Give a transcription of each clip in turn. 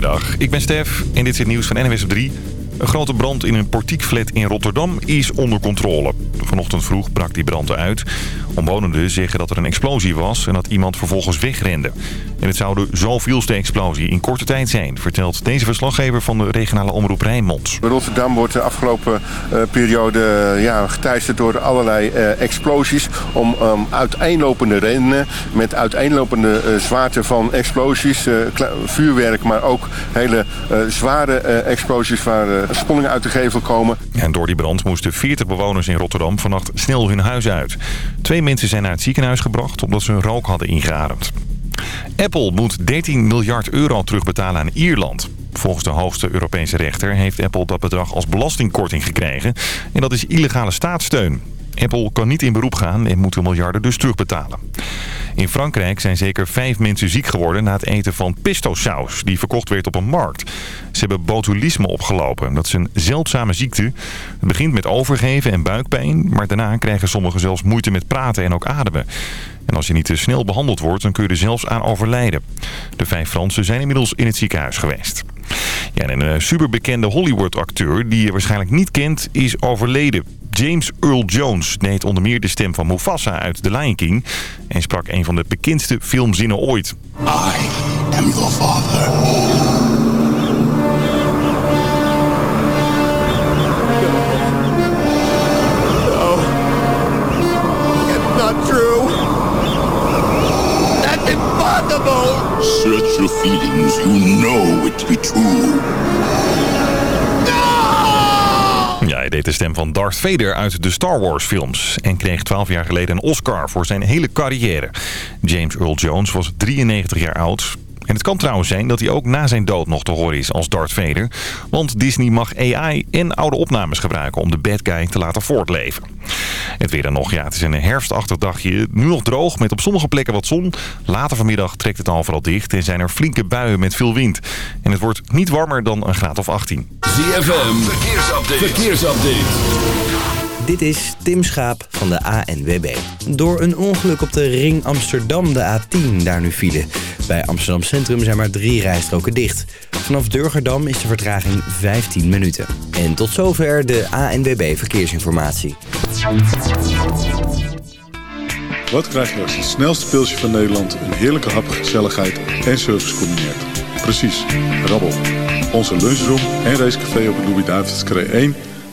Goedemiddag, ik ben Stef en dit is het nieuws van NWS op 3. Een grote brand in een portiekflat in Rotterdam is onder controle. Vanochtend vroeg brak die brand uit. Omwonenden zeggen dat er een explosie was en dat iemand vervolgens wegrende. En het zou de zoveelste explosie in korte tijd zijn, vertelt deze verslaggever van de regionale omroep Rijnmond. Rotterdam wordt de afgelopen uh, periode uh, ja, geteisterd door allerlei uh, explosies om um, uiteenlopende redenen, met uiteenlopende zwaarte van explosies, vuurwerk, maar ook hele zware explosies waar spanningen uit de gevel komen. En door die brand moesten 40 bewoners in Rotterdam vannacht snel hun huis uit. Twee mensen zijn naar het ziekenhuis gebracht omdat ze hun rook hadden ingeademd. Apple moet 13 miljard euro terugbetalen aan Ierland. Volgens de hoogste Europese rechter heeft Apple dat bedrag als belastingkorting gekregen. En dat is illegale staatssteun. Apple kan niet in beroep gaan en moet de miljarden dus terugbetalen. In Frankrijk zijn zeker vijf mensen ziek geworden na het eten van pesto-saus... die verkocht werd op een markt. Ze hebben botulisme opgelopen. Dat is een zeldzame ziekte. Het begint met overgeven en buikpijn... maar daarna krijgen sommigen zelfs moeite met praten en ook ademen. En als je niet te snel behandeld wordt, dan kun je er zelfs aan overlijden. De vijf Fransen zijn inmiddels in het ziekenhuis geweest. Ja, en een superbekende Hollywood-acteur die je waarschijnlijk niet kent, is overleden. James Earl Jones deed onder meer de stem van Mufasa uit The Lion King... en sprak een van de bekendste filmzinnen ooit. I am your father. Search your feelings. You know it to be true. Ja, hij deed de stem van Darth Vader uit de Star Wars films. En kreeg 12 jaar geleden een Oscar voor zijn hele carrière. James Earl Jones was 93 jaar oud. En het kan trouwens zijn dat hij ook na zijn dood nog te horen is als Darth Vader. Want Disney mag AI en oude opnames gebruiken om de bad guy te laten voortleven. Het weer dan nog, ja, het is een herfstachtig dagje. Nu nog droog, met op sommige plekken wat zon. Later vanmiddag trekt het al vooral dicht en zijn er flinke buien met veel wind. En het wordt niet warmer dan een graad of 18. ZFM, verkeersupdate. verkeersupdate. Dit is Tim Schaap van de ANWB. Door een ongeluk op de ring Amsterdam, de A10, daar nu file. Bij Amsterdam Centrum zijn maar drie rijstroken dicht. Vanaf Durgerdam is de vertraging 15 minuten. En tot zover de ANWB Verkeersinformatie. Wat krijg je als het snelste pilsje van Nederland... een heerlijke hap, gezelligheid en service combineert? Precies, rabbel. Onze lunchroom en racecafé op de Louis-David's 1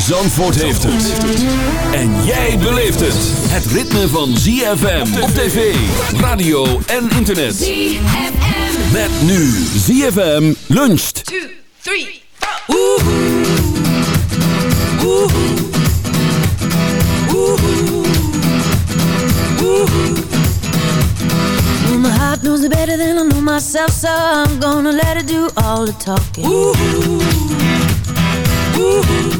Zandvoort heeft het. En jij beleeft het. Het ritme van ZFM op tv, radio en internet. ZFM. Met nu ZFM luncht. 2, 3, 4. Oeh. Oeh. Oeh. Oeh. My heart knows it better than I know myself So I'm gonna let it do all the talking Ooh. Ooh.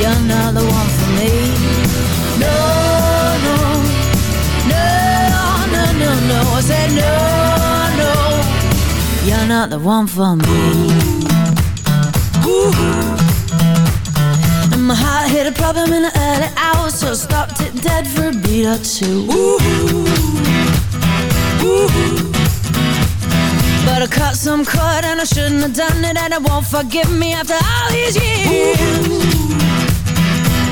You're not the one for me No, no No, no, no, no I said no, no You're not the one for me. And my heart a problem in the early hours So stopped it dead for a beat or two. But I cut some cord and I shouldn't have done it And it won't forgive me after all these years Ooh.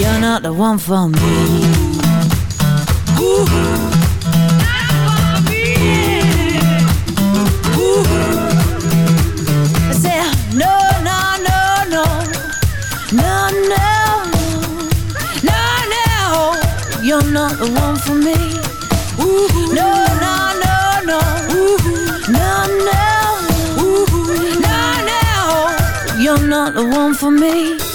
You're not the one for me. Ooh. You're not the one for me. Ooh, no, no, no, no. Ooh, no, no. Ooh, no, no. You're not the one for me.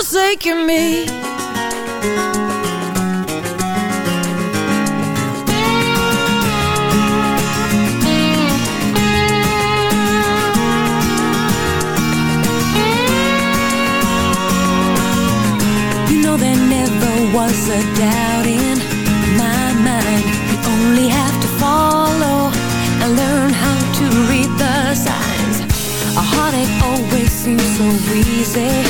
Forsaken me. You know there never was a doubt in my mind. You only have to follow and learn how to read the signs. A heartache always seems so easy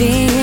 alguém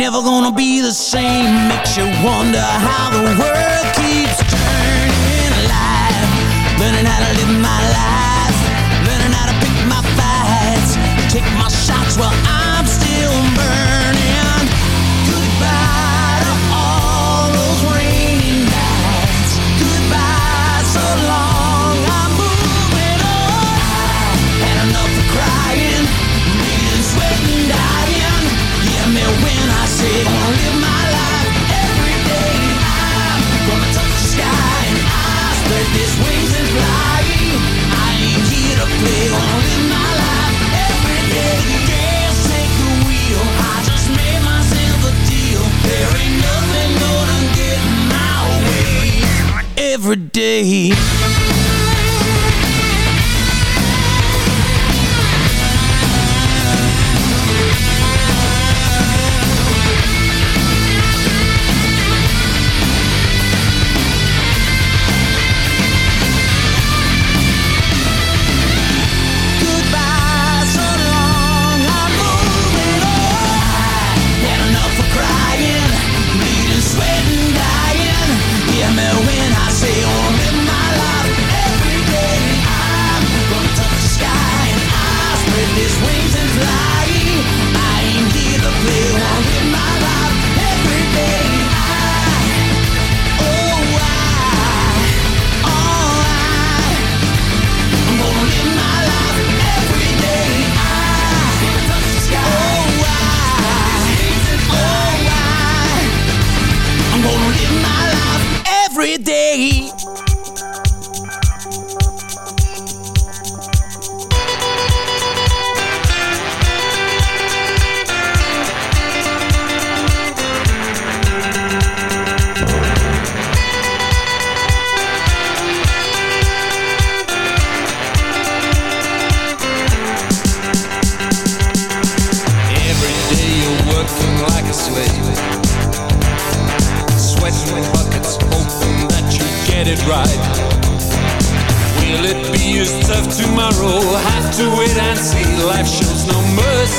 never gonna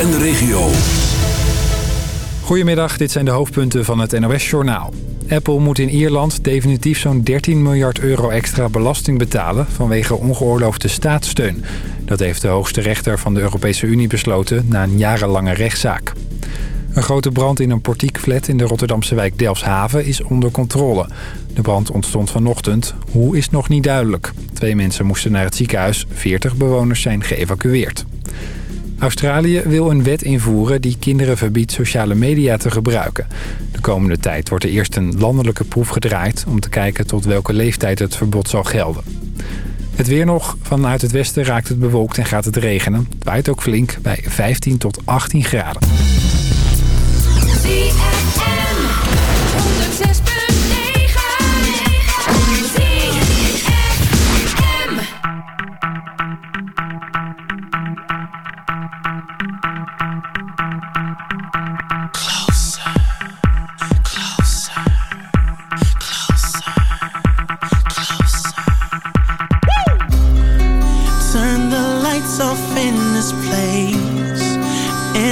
en de regio. Goedemiddag, dit zijn de hoofdpunten van het NOS-journaal. Apple moet in Ierland definitief zo'n 13 miljard euro extra belasting betalen... vanwege ongeoorloofde staatssteun. Dat heeft de hoogste rechter van de Europese Unie besloten na een jarenlange rechtszaak. Een grote brand in een portiekflat in de Rotterdamse wijk Delfshaven is onder controle. De brand ontstond vanochtend. Hoe is nog niet duidelijk. Twee mensen moesten naar het ziekenhuis. 40 bewoners zijn geëvacueerd. Australië wil een wet invoeren die kinderen verbiedt sociale media te gebruiken. De komende tijd wordt er eerst een landelijke proef gedraaid... om te kijken tot welke leeftijd het verbod zal gelden. Het weer nog. Vanuit het westen raakt het bewolkt en gaat het regenen. Het waait ook flink bij 15 tot 18 graden.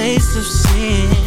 taste of sin.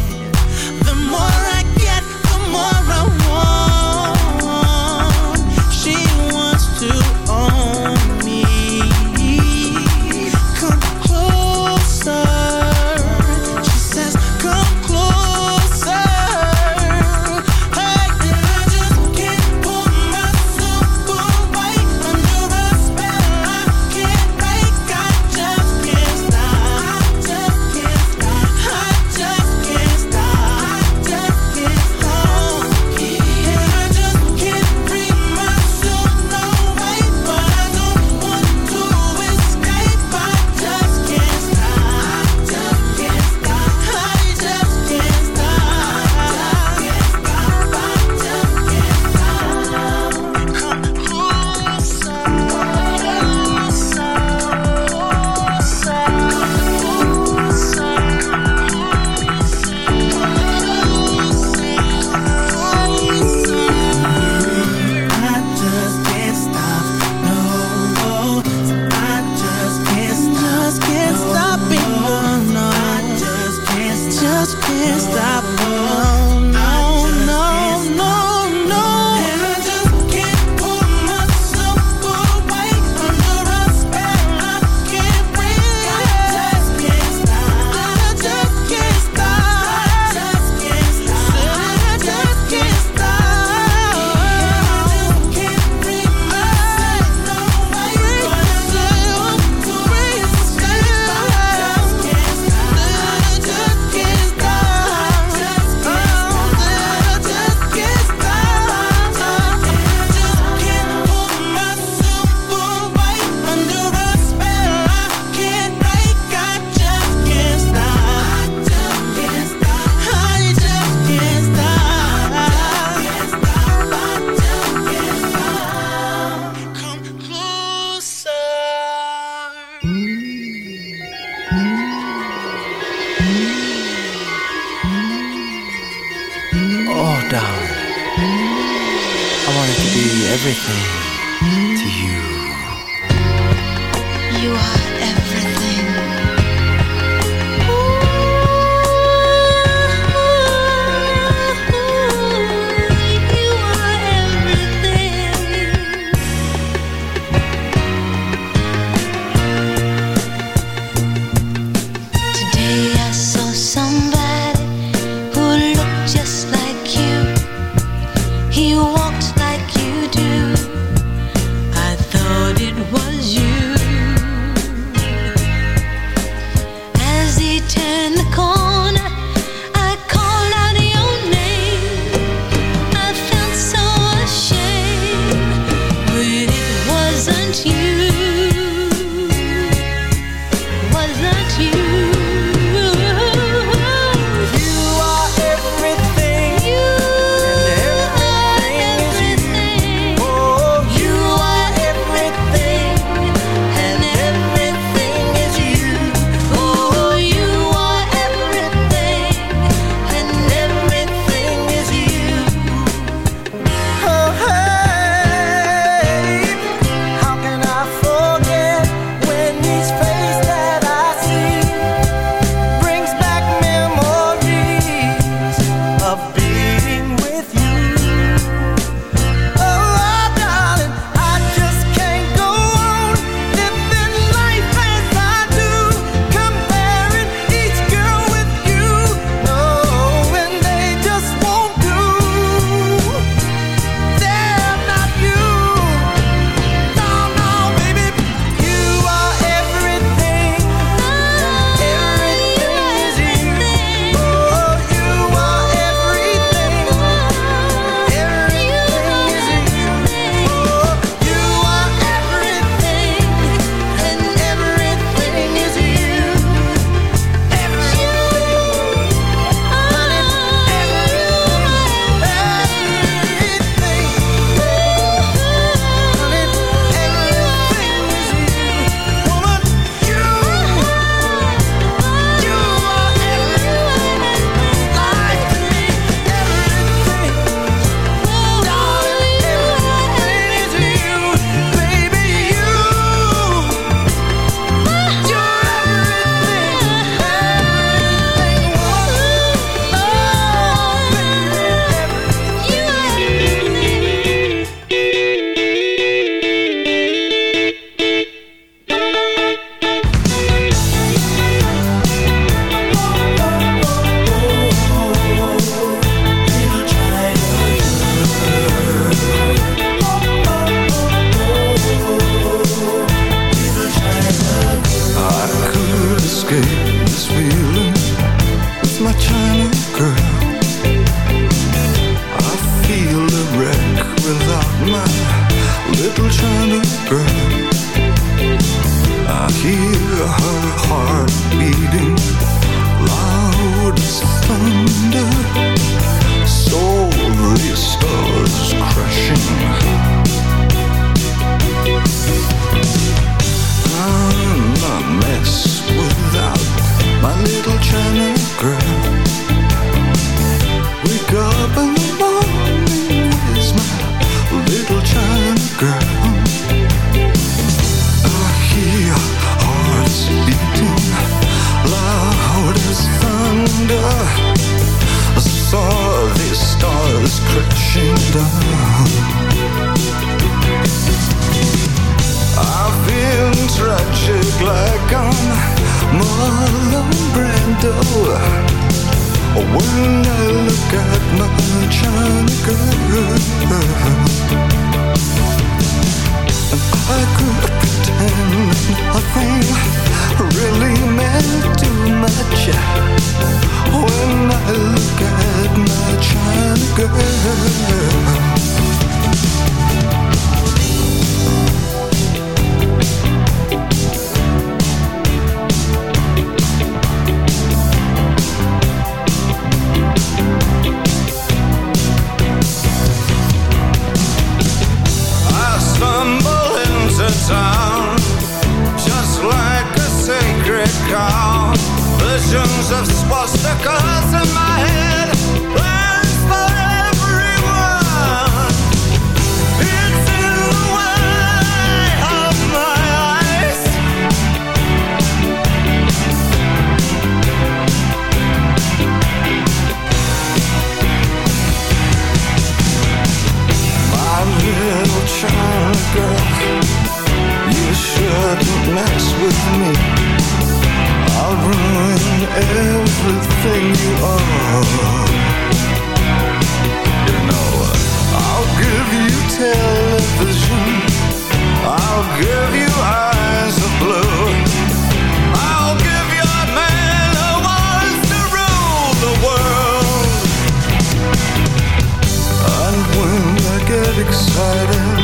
hiding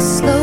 slow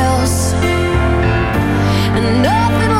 else. And nothing